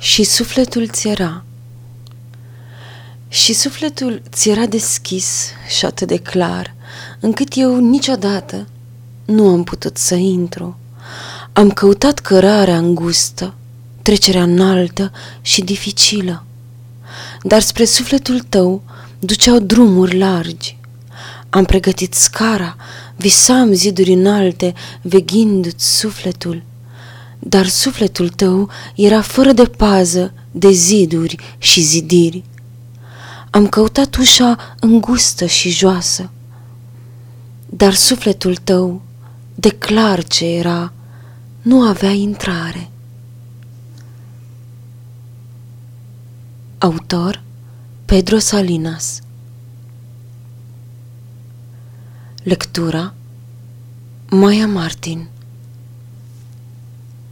Și sufletul ți era. Și sufletul ți era deschis și atât de clar, încât eu niciodată nu am putut să intru. Am căutat cărarea îngustă, trecerea înaltă și dificilă. Dar spre sufletul tău duceau drumuri largi. Am pregătit scara, visam ziduri înalte, veghindu-ți sufletul dar sufletul tău era fără de pază de ziduri și zidiri. Am căutat ușa îngustă și joasă, dar sufletul tău, de clar ce era, nu avea intrare. Autor Pedro Salinas Lectura Maya Martin